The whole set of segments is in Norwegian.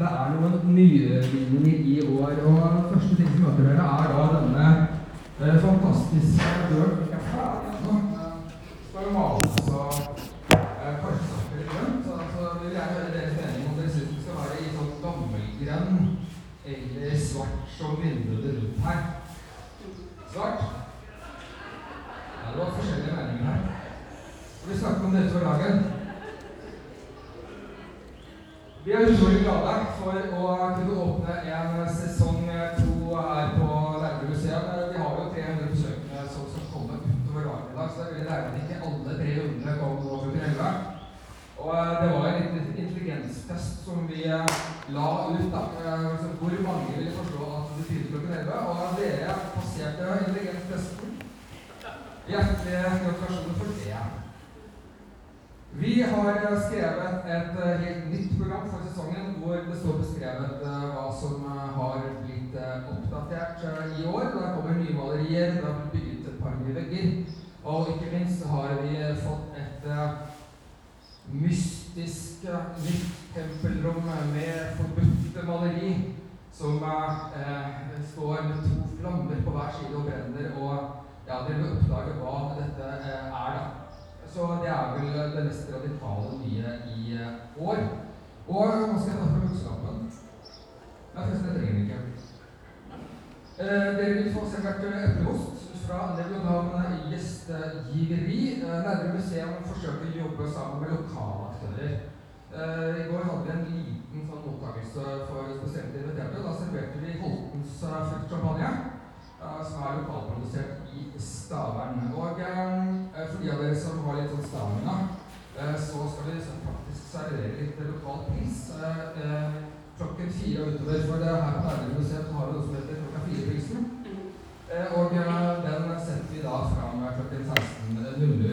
det er noen nyvinninger i år. Og første ting som møter dere, er da denne eh, fantastiske døren. Ennå. Skal males og eh, karsaker i grønt. Så vil jeg høre deres mening om dere syns det skal være i sånn gammelgrønn eller svart som vinduene rundt her. Svart? Ja, det var forskjellige meninger her. Skal vi snakke om det utover dagen? Vi er utrolig glade for å kunne åpne en sesong to her på Lærdal museum. Vi har jo 300 besøkende som skal komme utover dagen i dag, så vi regner med ikke alle 300 kom nå klokken 11. Og eh, det var en liten intelligenstest som vi eh, la ut. da, eh, Hvor mange ville forstå at det begynte klokken 11? Og dere passerte intelligenstesten. Hjertelig gratulasjoner for det. Vi har skrevet et eh, helt nytt program for står beskrevet uh, hva som uh, har blitt uh, oppdatert i år. Der kommer nye malerier, det har blitt bygget et par nye vegger. Og ikke minst har vi fått et mystisk nytt tempelrom med forbudte maleri som står med to flammer på hver side og brenner. Og ja, dere vil oppdage hva dette er, da. Så det er vel det mest radikale nye i år. Og hva skal jeg ta fra bukselappen. Nei, forresten, det trenger vi ikke. Uh, dere vil få servert epleost fra Nevlonavn Gjestegiveri. Uh, Nærmere museum forsøker å jobbe sammen med lokale aktører. I går hadde vi en liten sånn mottakelse for spesielt inviterte. Da serverte vi Holtens fruktsjampanje som er lokalprodusert i Stavern. Og eh, for de av dere som har litt sånn stamina, eh, så skal vi så faktisk servere litt lokal pris eh, klokken fire og utover. For det her på Nærmiljømuseet har vi noe som heter Klokka fire-prisen. og den setter vi da fram klokken 16.00.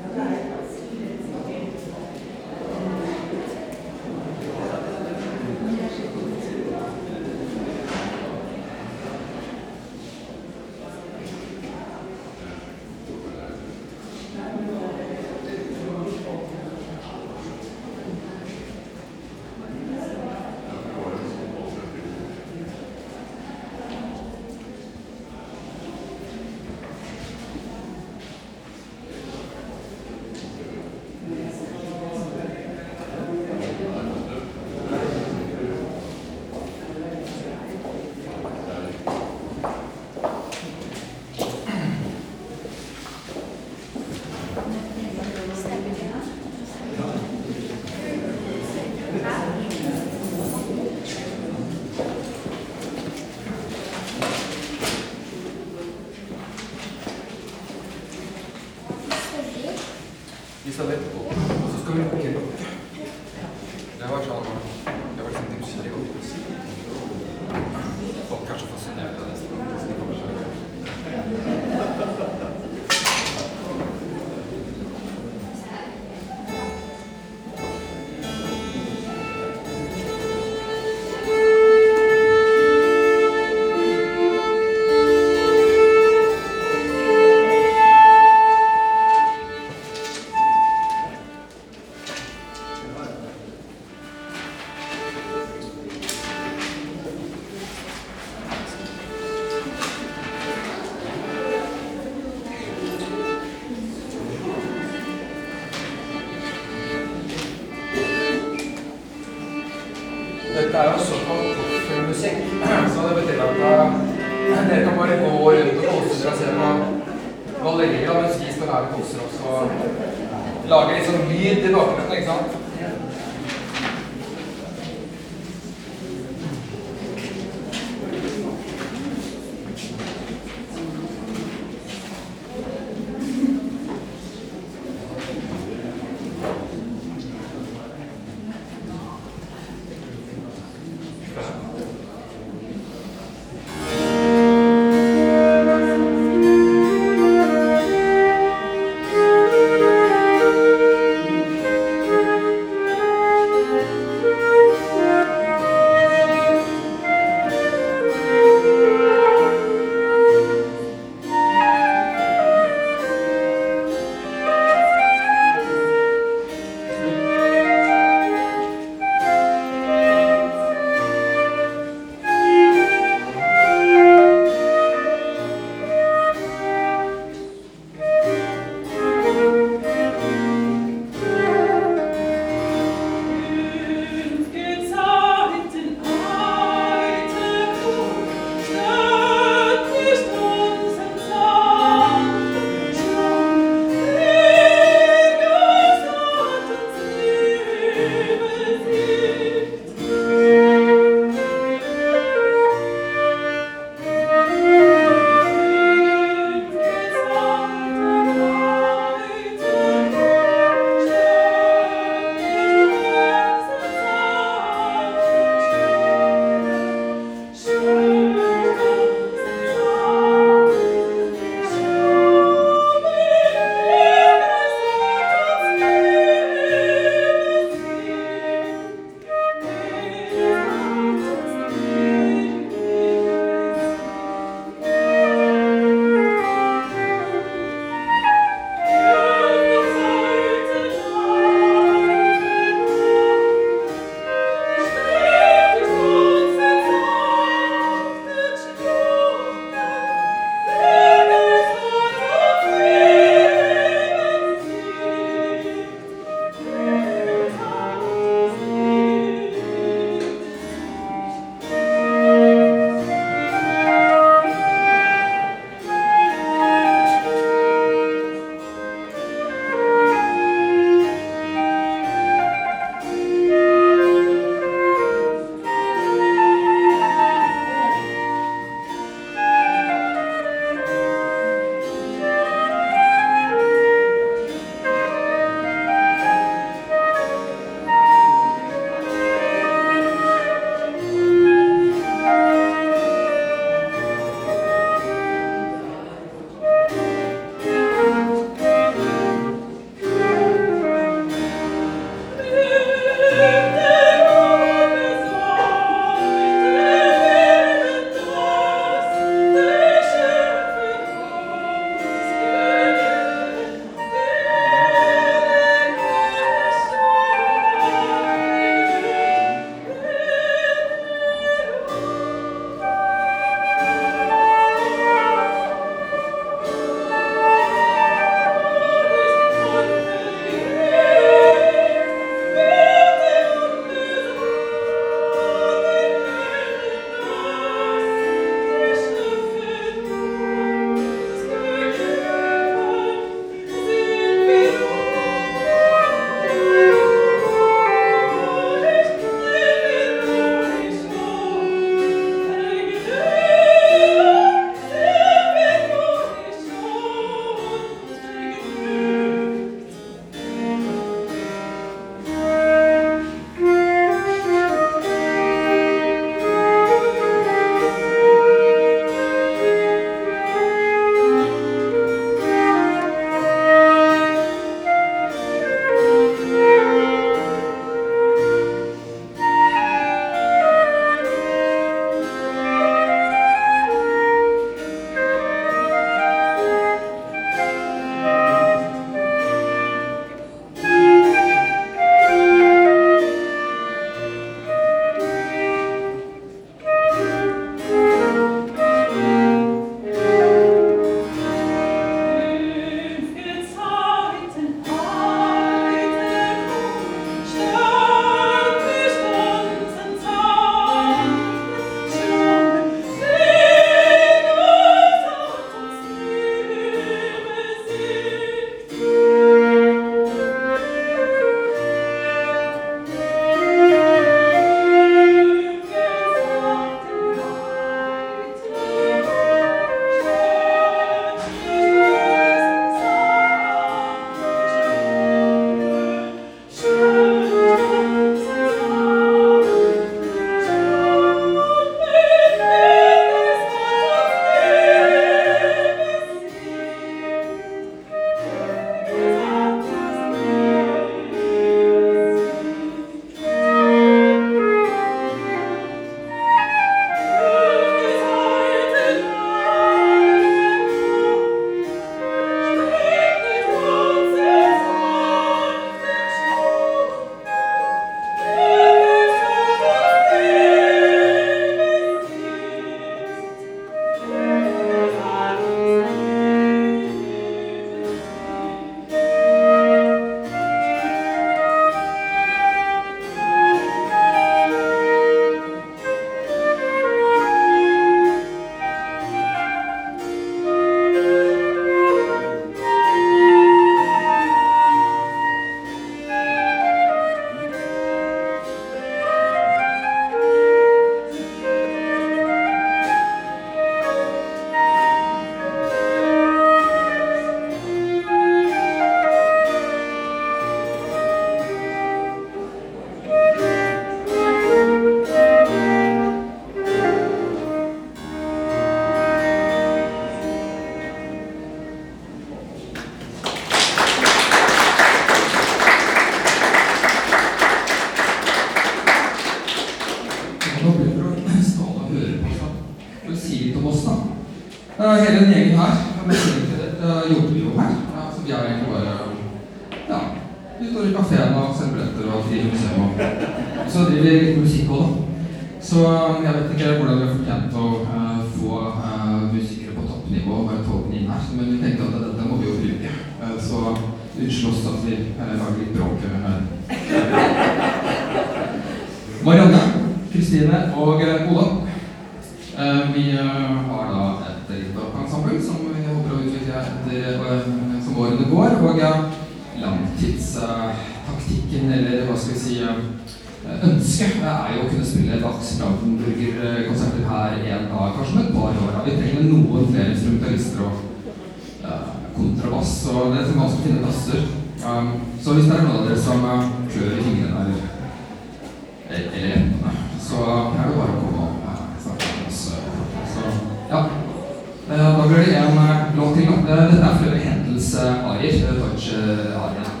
arier. uh,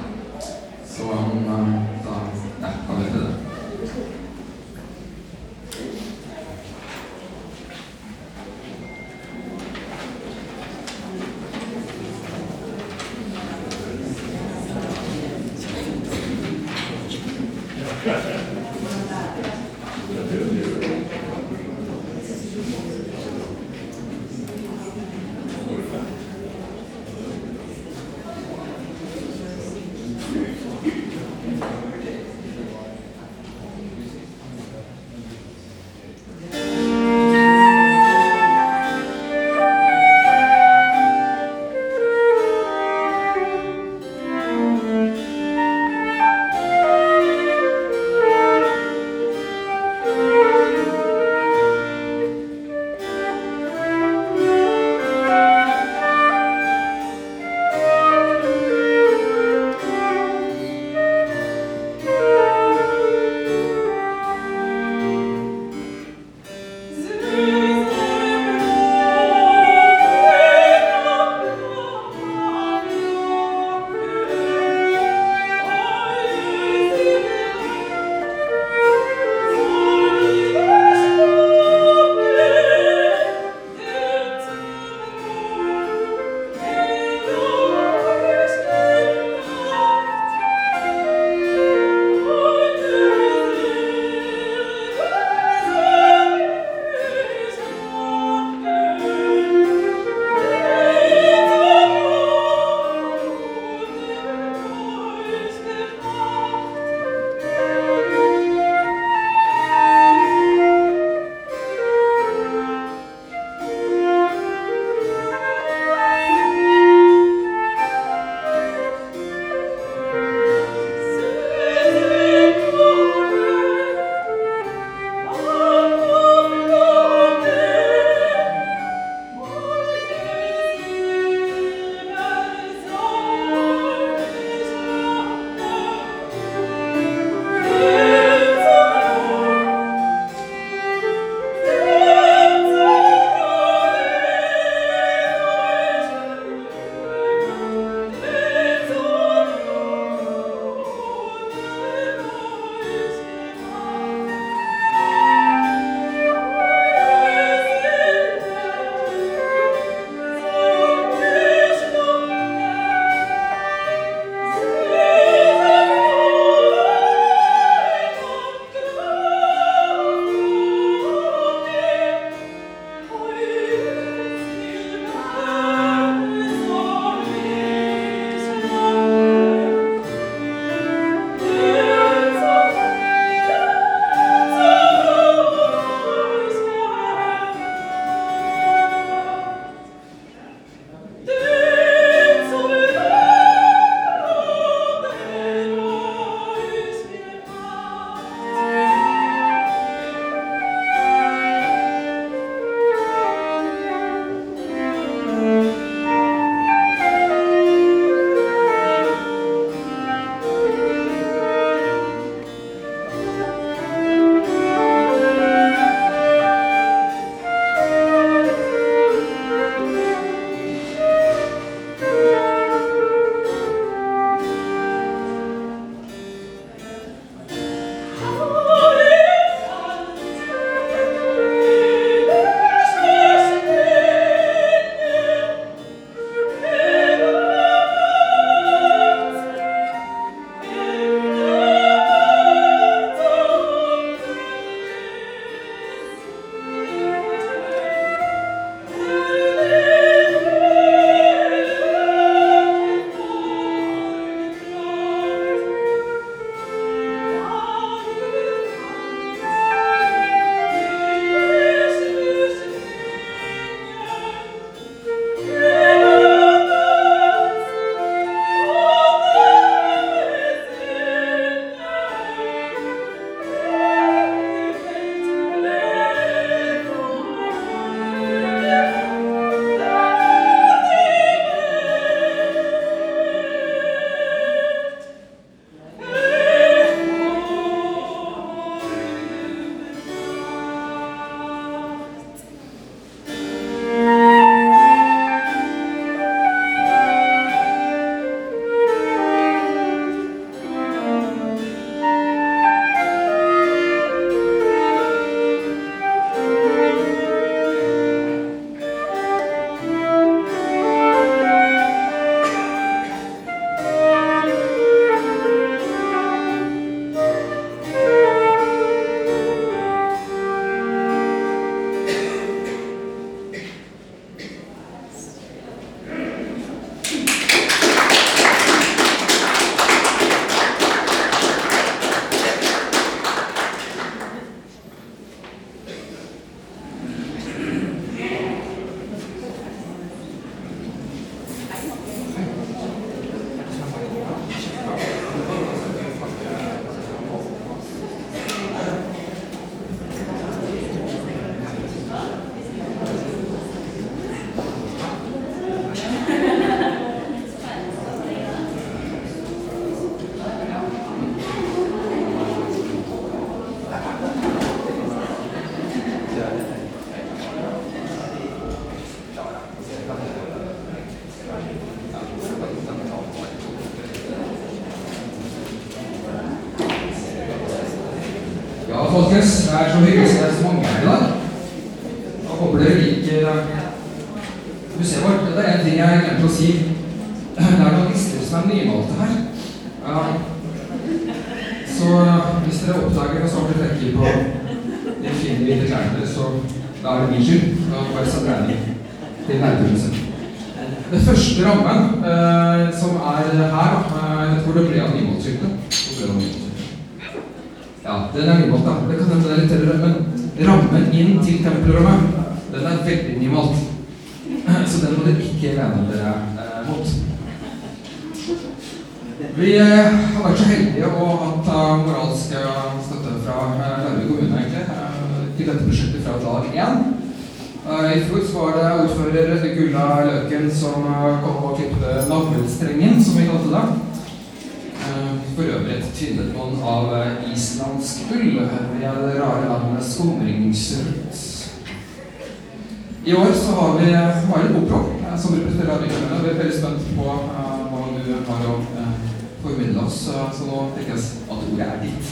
folkens. Det er så hyggelig å se så mange her i dag. Jeg håper dere liker museet vårt. Det er en ting jeg glemte å si. Det er noen lister som er nymalte her. Ja. Så hvis dere oppdager noen svarte flekker på de fine hvite klærne deres, så da er det min skyld. Da bare send regning til Nærhuset. Den første rammen eh, som er her, eh, jeg tror det ble av nymålskiltet. Hvor ble det av nymålskiltet? Ja, den er nymalt, da. Det kan hende det er litt eldre, men rammen inn til tempelrommet, den er veldig nymalt. Så den må dere ikke lene dere eh, mot. Vi eh, har vært så heldige å ha hatt uh, moralsk uh, støtte fra uh, Larvik kommune egentlig, til dette prosjektet fra dag én. I fjor var det ordfører Gulla Løken som kom og klippet navlestrengen, som vi kalte det. Uh, for øvrig et tynnebånd av uh, islandsk ull med det rare navnet skumringsrødt. I år så har vi Marit Bopro uh, som representerer kommune. Vi er veldig spent på hva du har å formidle oss, så nå tenker jeg at ordet er ditt.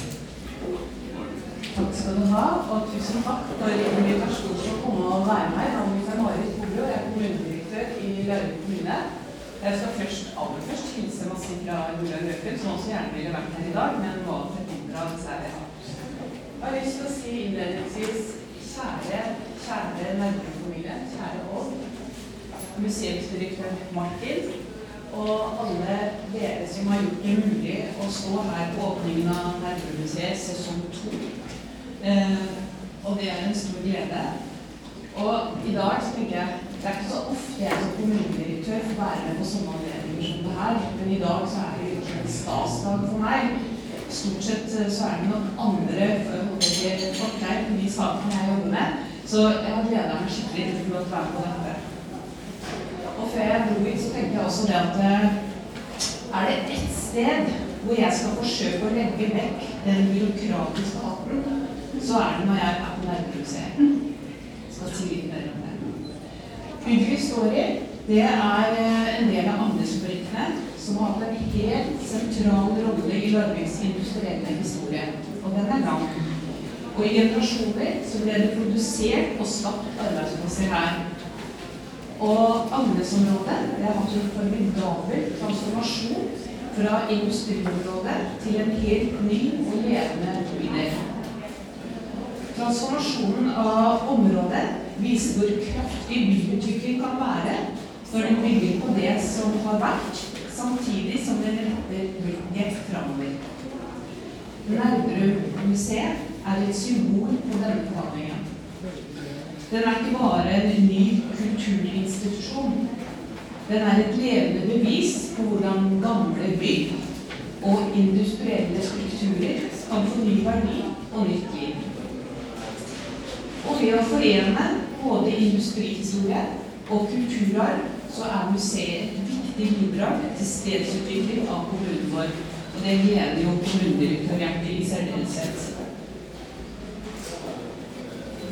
Takk skal du ha, og tusen takk for invitasjonen til å komme og være med. Mitt er Marit jeg er kommunedirektør i Larvik kommune. Jeg skal først, aller først hilse masse fra Julian Løken, som også gjerne ville vært her i dag, men var forhindra dessverre. Jeg har lyst til å si innledningsvis kjære, kjære nærmefamilie, kjære Ål, museumsdirektør Martin, og alle dere som har gjort det mulig å stå her på åpningen av Nærmemuseet sesong to. Eh, og det er en stor glede. Og i dag så tenker jeg det er ikke så ofte jeg som kommunedirektør får være med på sånne anledninger som det her, men i dag så er det virkelig en stasdag for meg. Stort sett eh, så er det noen andre forklær på de sakene jeg jobber med, så jeg har gleda meg skikkelig til å få være med på dette. Og før jeg dro hit, så tenkte jeg også det at eh, er det ett sted hvor jeg skal forsøke å legge vekk den byråkratiske hatten, så er det når jeg er på Nærmuseet. Jeg skal si litt mer om det. Bygget vi står i, det er eh, en del av Andesfabrikkene som har hatt en helt sentral rolle i Larviks industrielle historie. Og den er lang. Og i generasjoner så ble det produsert og skapt arbeidsplasser her. Og Agnesområdet det har hatt en formidabel transformasjon fra industriområdet til en helt ny og levende bydel. Transformasjonen av området viser hvor kraftig byutvikling kan være når den bygger på det som har vært, samtidig som den retter blikket framover. Nerdrum-museet er et symbol på denne forhandlingen. Den er ikke bare en ny kulturinstitusjon. Den er et levende bevis på hvordan gamle bygg og industrielle strukturer kan få ny verdi og nytt liv. Og ved å forene både industrihistorie og kulturarv, så er museet et viktig bidrag til stedsutvikling av kommunen vår. Og det gleder jo kommunedirektoratet i særdeleshet.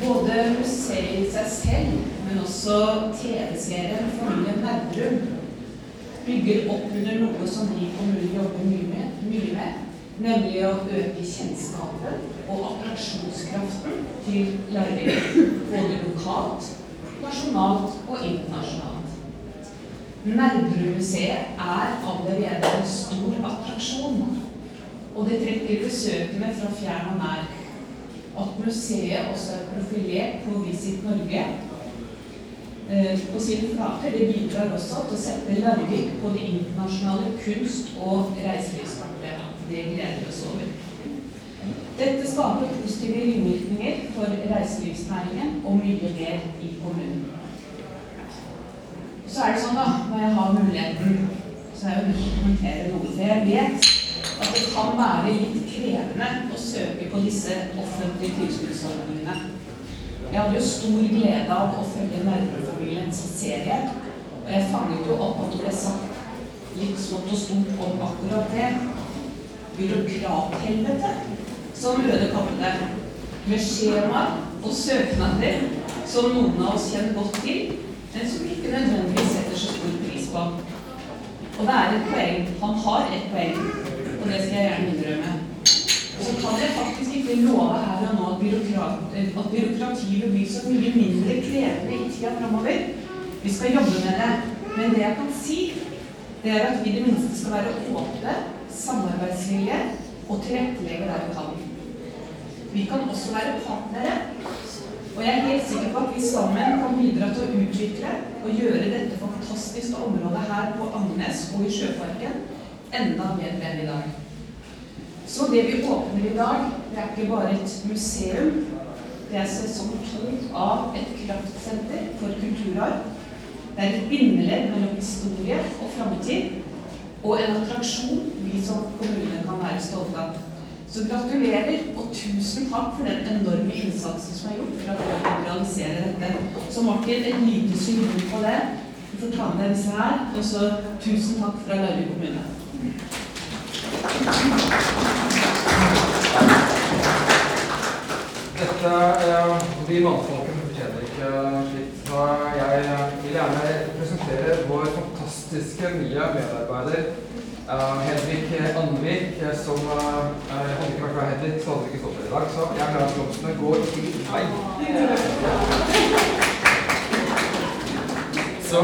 Både museet i seg selv, men også TV-serien Familien Nerdrum bygger opp under noe som vi i kommunen jobber mye med, mye med, nemlig å øke kjennskapen og attraksjonskraften til Larvik, både lokalt, nasjonalt og internasjonalt. Nerdrum-museet er allerede en stor attraksjon, og det trekker besøkende fra fjern og nær. At museet også er profilert på Visit Norge eh, på sine flater, det bidrar også til å sette Larvik på det internasjonale kunst- og reiselivskartet. Det gleder vi oss over. Dette skaper positive ringvirkninger for reiselivsnæringen og mye mer i kommunen. Så er det sånn, da, når jeg har muligheten, så er jeg jo nødt å kommentere noe. For jeg vet at det kan være litt krevende å søke på disse offentlige tilskuddsordningene. Jeg hadde jo stor glede av å følge Nærmefamiliens serie, og jeg fanget jo opp at det ble sagt litt smått og stort om akkurat det. Byråkrathelvete, som Røde kalte. Med skjemaer og søknader som noen av oss kjenner godt til, men som ikke nødvendigvis setter så stor pris på. Og det er et poeng. Han har et poeng, og det skal jeg gjerne innrømme. Så kan jeg faktisk ikke love her og nå at, byråkrat, at byråkratiet vil bli så mye mindre krevende i tida framover. Vi skal jobbe med det. Men det jeg kan si, det er at vi i det minste skal være åpne, samarbeidsvillige og tilrettelegge der vi kan. Vi kan også være partnere. Og jeg er helt sikker på at vi sammen kan bidra til å utvikle og gjøre dette fantastiske området her på Agnes og i Sjøparken enda bedre enn i dag. Så det vi åpner i dag, det er ikke bare et museum. Det er sesong to av et kraftsenter for kulturarv. Det er et bindeledd mellom historie og framtid, og en attraksjon vi som kommune kan være stolte av. Så gratulerer, og tusen takk for den enorme innsatsen som er gjort for kan realisere dette. Så Martin, et lite symbol på det. Du får ta med disse her. Og så tusen takk fra Larvik kommune. Dette De mannfolkene fortjener ikke slikt. Jeg vil gjerne presentere vår fantastiske nye medarbeider eh, Hedvig Andvik, eh, som eh, Hadde ikke vært fra Hedvig, så hadde vi ikke stått her i dag. Så jeg er glad at blomstene går til vei. Så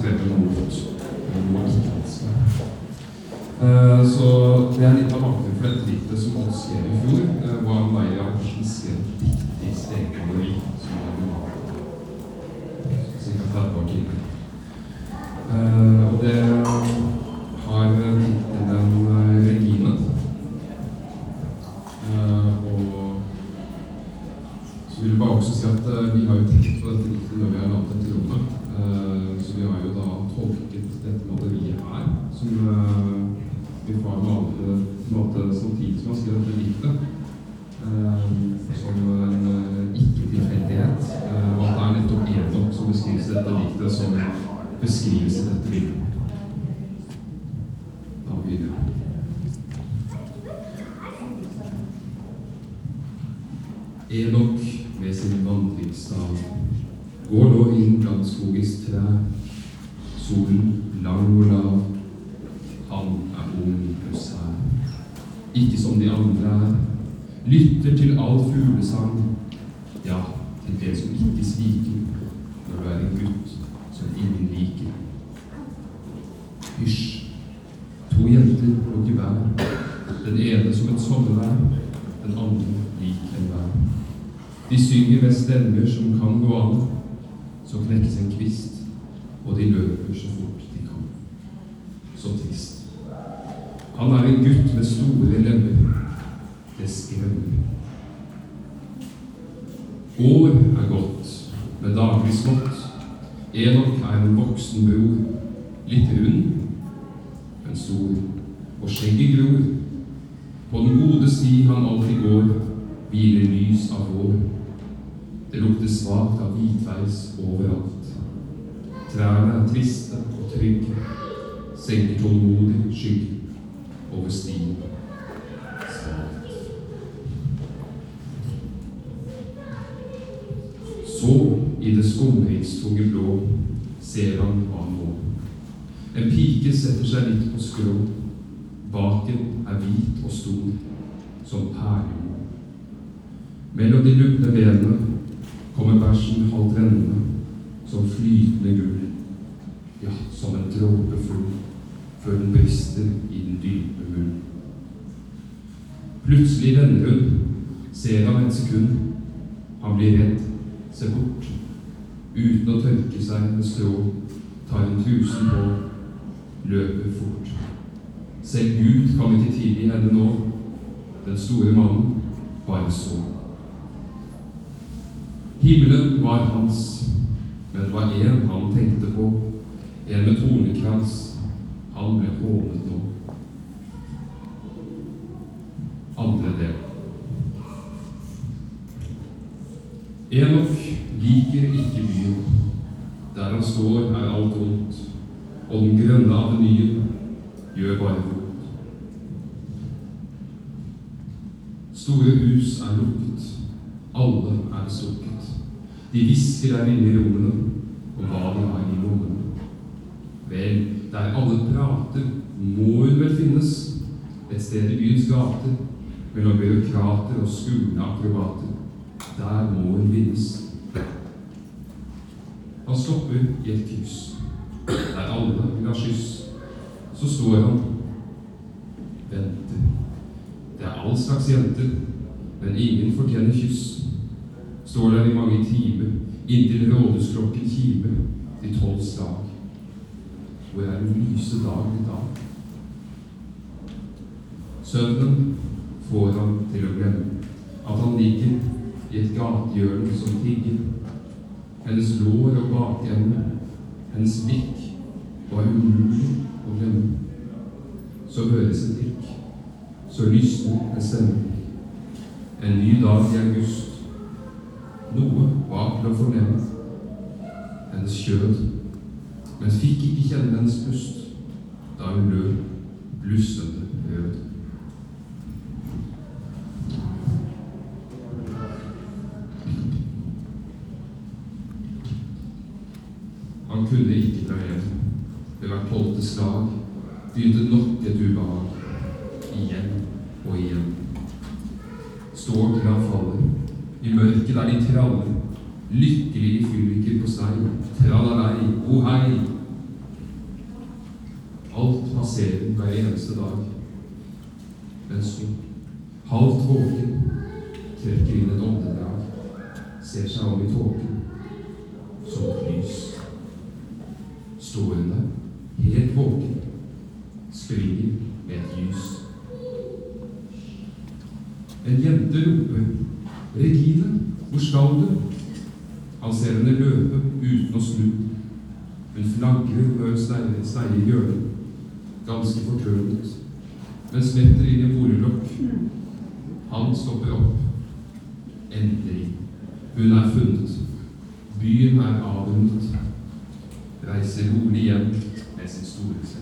skrevet noe også. Eh, så det er litt av bakgrunnen for dette diktet som han skrev i fjor, uh, var Maja Horsen skrev dikt i strekkalleri, som er ca. 30 år tidligere. Eh, og det har tittelen eh, regimen. og så vil jeg bare også si at vi har jo tenkt på dette diktet når vi har ikke som de andre er. Lytter til all fuglesang, ja, til det som ikke sviker når du er en gutt som ingen liker. Hysj. To jenter og gevær. Den ene som et sommervær, den andre lik vær. De synger med stemmer som kan gå an. Så knekkes en kvist. Enok er en voksen bror, litt rund, men stor, og skjegget gror. På den gode sti han alltid går, hviler lys av vår. Det lukter svakt av hvitveis overalt. Trærne er triste og trygge, senker tålmodig skygge over stien. En pike setter seg litt på skrå. Baken er hvit og stor, som perlejord. Mellom de lupne benene kommer bæsjen halvt rennende, som flytende gull. Ja, som en dråpe før den brister i den dype munnen Plutselig vender hun, ser ham et sekund. Han blir redd, ser bort. Uten å tørke seg med strå tar hun trusen på løper fort. Selv Gud kan ikke tilgi henne nå. Den store mannen bare så. Himmelen var hans, men det var én han tenkte på, en med tornekrans. Han ble hånet nå. Andre del. Enok liker ikke byen. Der han står, er alt vondt, og den grønne avenyen gjør bare vondt. Store hus er lukket, alle er stukket. De hvisker der inne i rommene om hva de har i lommene. Vel, der alle prater, må hun vel finnes, et sted i byens gater, mellom byråkrater og skumle akrobater. Der må hun vinnes. Han stopper i et kryss, der alle vil ha skyss. Så står han, venter. Det er all slags jenter, men ingen fortjener kyss. Står der i mange timer, inntil rådhusklokken kimer til tolvs dag. Hvor er den lyse dag i dag? Søvnen får han til å glemme at han ligger i et gatehjørne som tigger. Hennes lår og bakende, hennes blikk var umulig å glemme. Så høres et dikk, så lysner en stemme. En ny dag i august. Noe var til å fornemme. Hennes kjød, men fikk ikke kjenne hennes pust da hun løp blussende rød. Han kunne ikke dra hjem. Ved hvert tolvte slag begynte nok et ubehag. Igjen og igjen. Står til han faller. I mørket der de traller. Lykkelige fylliker på stei. Tralalei, o hei. Alt passerer hver eneste dag. Men så, halvt våken, trekker inn et åndedrag. Ser seg om i tåken. Som et lys. Stående, helt våken, springer med et lys. En jente roper 'Regine, hvor skal du?' Han ser henne løpe uten å snu. Hun flagrer bør steie i hjørnet, ganske fortørnet, men smetter inn i borelokk. Han stopper opp. Endelig. Hun er funnet. Byen er avrundet. Reiser rolig hjem med sin store seng.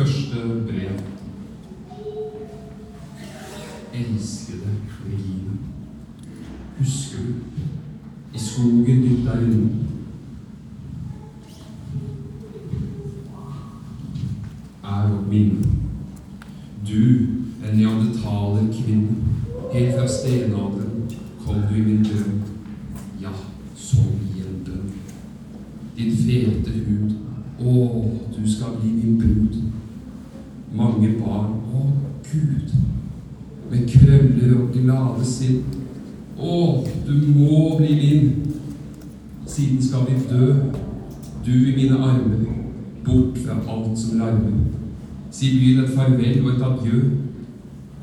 Første brev. Elskede Regine. Husker du? I skogen dypt der inne. Er vårt minne. Du, en neandertalerkvinne, helt fra stenalderen kom du i min drøm. Ja, som i en drøm. Din fete hud, å, du skal bli min brud. Mange barn, å Gud, med krøller glade sinn. Å, du må bli min. Siden skal vi dø, du i mine armer, bort fra alt som larmer. Si byen et farvel og et adjø.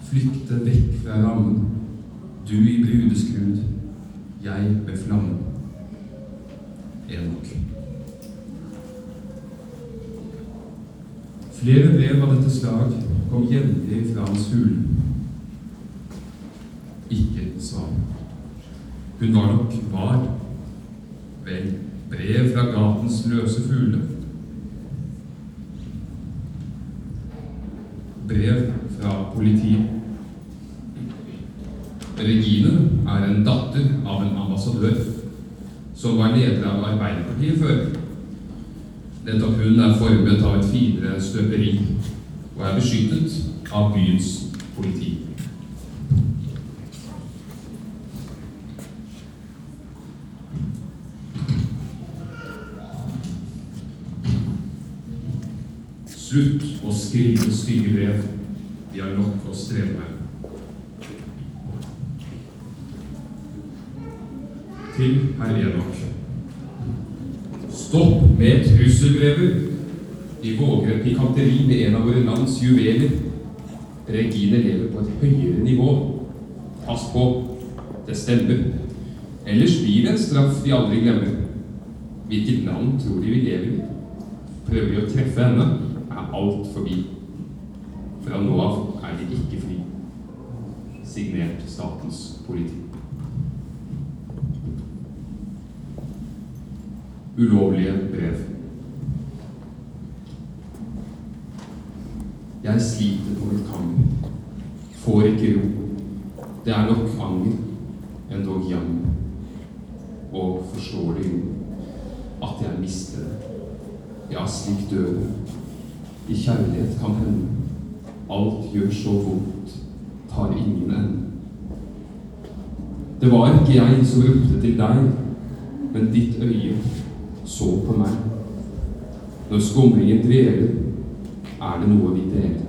Flykte vekk fra rammen. Du i brudeskrud, jeg ved flammen. Enok. Flere brev av dette slag kom jevnlig fra hans hule. Ikke svar. Hun var nok var. Vel, brev fra gatens løse fugle. Brev fra politiet. Regine er en datter av en ambassadør som var leder av Arbeiderpartiet før. Nettopp hun er formet av et finere støperi og er beskyttet av byens politi. Slutt å skrive stygge brev. Vi har nok å streve med. Til herr Enok. Stopp med trusselbrever. De våger et pikanteri med en av våre lands juveler. Regine lever på et høyere nivå. Pass på, det stemmer. Ellers blir det en straff vi aldri glemmer. Hvilket land tror de vi lever i? Prøver vi å treffe henne, er alt forbi. Fra nå av er de ikke fri. Signert Statens politi. Ulovlige brev. Jeg sliter på vulkanen. Får ikke ro. Det er nok anger, endog jammer. Og forstår det jo at jeg mister det. Ja, slik dør det. I kjærlighet kan hende. Alt gjør så vondt, tar ingen ende. Det var ikke jeg som ropte til deg, men ditt øye så på meg. Når skumringen dveler, er det noe vi deler.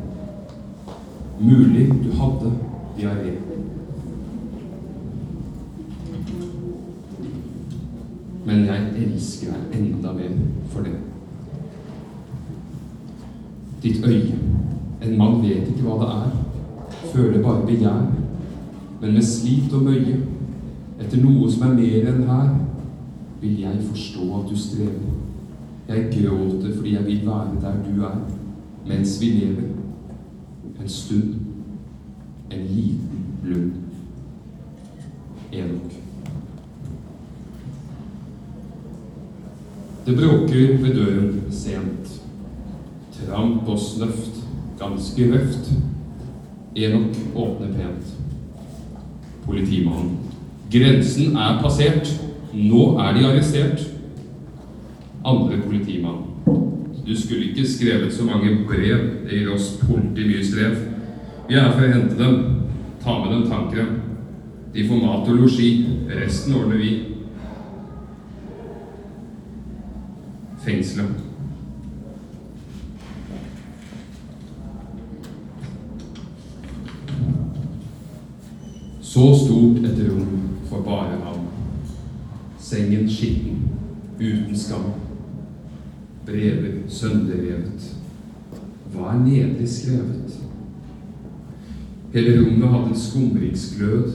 Mulig du hadde diaré. Men jeg elsker deg enda mer for det. Ditt øye. En mann vet ikke hva det er, føler bare begjær. Men med slit og møye, etter noe som er mer enn her, vil jeg forstå at du strever. Jeg gråter fordi jeg vil være der du er, mens vi lever. En stund, en liten lund. Enok. Det bråker ved døren sent. Tramp og snøft, ganske røft. Enok åpner pent. Politimannen. Grensen er passert. Nå er de arrestert. Andre politimann. Du skulle ikke skrevet så mange brev. Det gir oss politi mye strev. Vi er her for å hente dem. Ta med dem tannkrem. De får mat og losji. Resten ordner vi. Fengselet. Så stort et rom for bare ham. Sengen skitten, uten skam. Brever sønderrevet. Hva er nedelig skrevet? Hele rommet hadde en skumringsglød.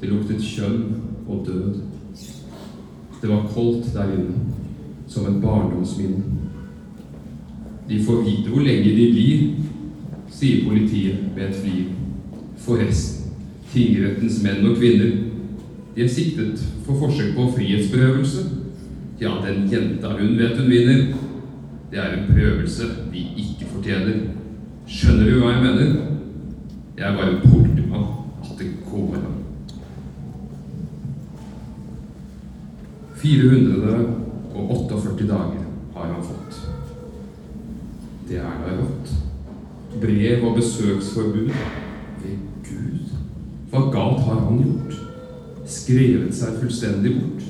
Det luktet kjønn og død. Det var koldt der inne, som et barndomsminne. De får vite hvor lenge de blir, sier politiet med et flir. Forresten, tingrettens menn og kvinner, de er siktet for forsøk på frihetsberøvelse. Ja, den jenta hun vet hun vinner. Det er en prøvelse de ikke fortjener. Skjønner du hva jeg mener? Jeg er bare politimann at det an. 448 dager har han fått. Det er da rått. Brev og besøksforbud. Hva galt har han gjort? Skrevet seg fullstendig bort.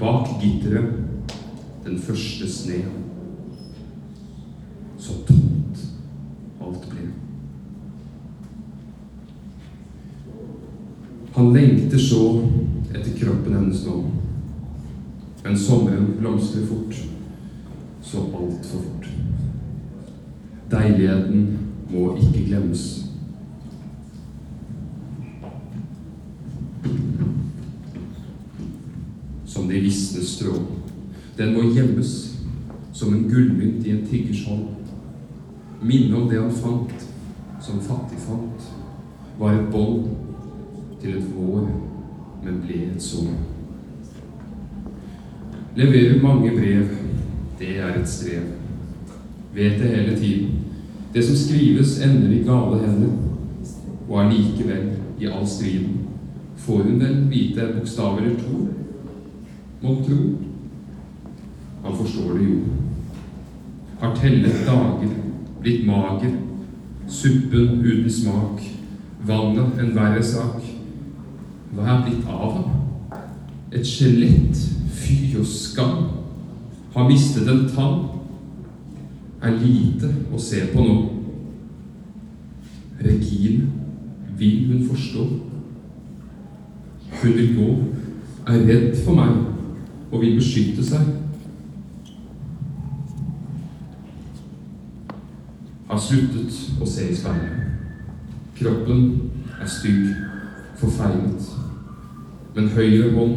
Bak gitteret den første sne. Så tomt alt ble. Han lengter så etter kroppen hennes nå. Men sommeren blomstrer fort, så altfor fort. Deiligheten må ikke glemmes. Som de visne strå. Den må gjemmes som en gullmynt i en tiggers hånd. Minnet om det han fant, som fattig fant, var et bånd til et vår, men ble et sår. Leverer mange brev, det er et strev. Vet det hele tiden. Det som skrives, ender i gale hender. Og allikevel, i all striden, får hun vel vite en bokstav eller to. Må tro. Han forstår det jo. Har tellet dager, blitt mager. Suppen uten smak. Vannet en verre sak. Hva er blitt av ham? Et skjelett, fy og skam. Har mistet en tann. er lite å se på nå. Regine, vil hun forstå? Hun vil gå, er redd for meg og vil beskytte seg. Har sluttet å se i speilet. Kroppen er stygg, forfeilet. Men høyre hånd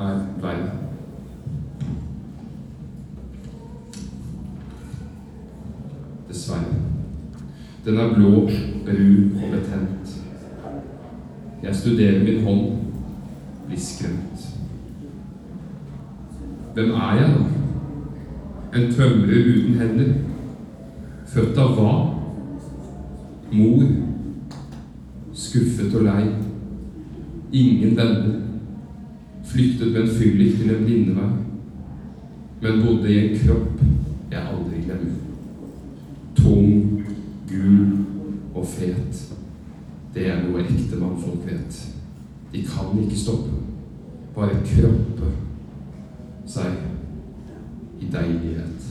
er verre. Dessverre. Den er blå, brun og betent. Jeg studerer min hånd, blir skremt. Hvem er jeg, da? En tømrer uten hender. Født av hva? Mor. Skuffet og lei. Ingen venner. Flyktet med en fyllik til en blindevei. Men bodde i en kropp jeg aldri glemmer. Tung, gul og fet. Det er noe ekte mannfolk vet. De kan ikke stoppe. Bare kroppe seg i deilighet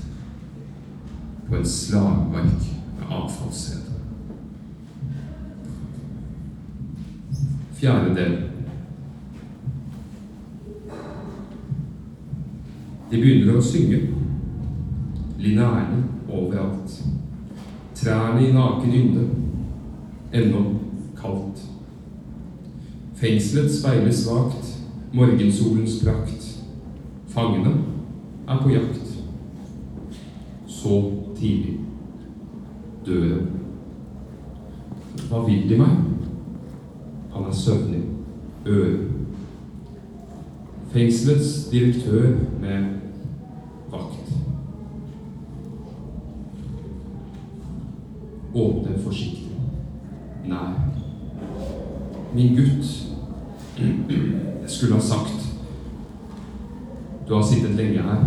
på slagverk med avfallssted. Fjerde del. De begynner å synge. Linærene overalt. Trærne i naken ynde. Ennå kaldt. Fengselet speiler svakt morgensolens prakt. Fangene er på jakt. Så tidlig. Døren. Hva vil de meg? Han er søvnig. Øre. Fengselets direktør med vakt. Åpne forsiktig. Nær. Min gutt. Jeg skulle ha sagt Du har sittet lenge her.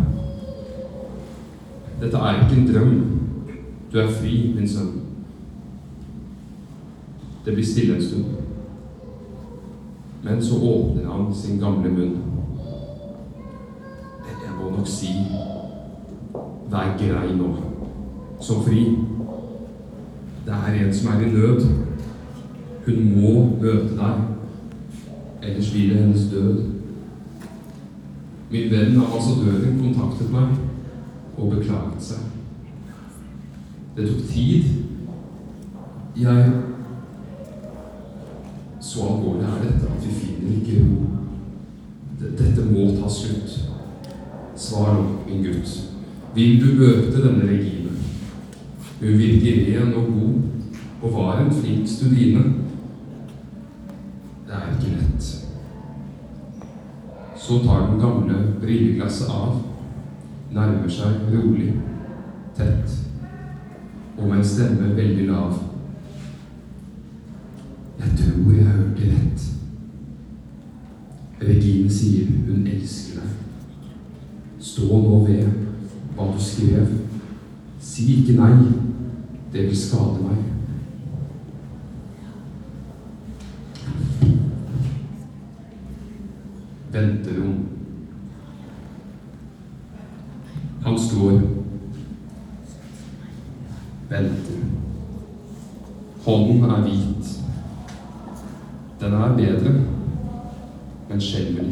Dette er ikke en drøm. Du er fri, min sønn. Det blir stille en stund. Men så åpner han sin gamle munn. Jeg må nok si Vær grei nå. som fri. Det er en som er i nød. Hun må møte deg. Ellers blir det hennes død. Min venn ambassadøren kontaktet meg og beklaget seg. Det tok tid. Jeg Så alvorlig er dette at vi finner ikke ro. Dette må ta slutt. Svar nå, min gutt. Vil du møte denne Regine? Hun virker ren og god og var en flink studine. Det er ikke lett. Så tar den gamle brilleglasset av, nærmer seg rolig, tett, og med en stemme veldig lav. Jeg tror jeg hørte rett. Regine sier hun elsker deg. Stå nå ved hva du skrev. Si ikke nei. Det vil skade meg. Venterom. Han står Venter. Hånden er hvit. Den er bedre, men skjelver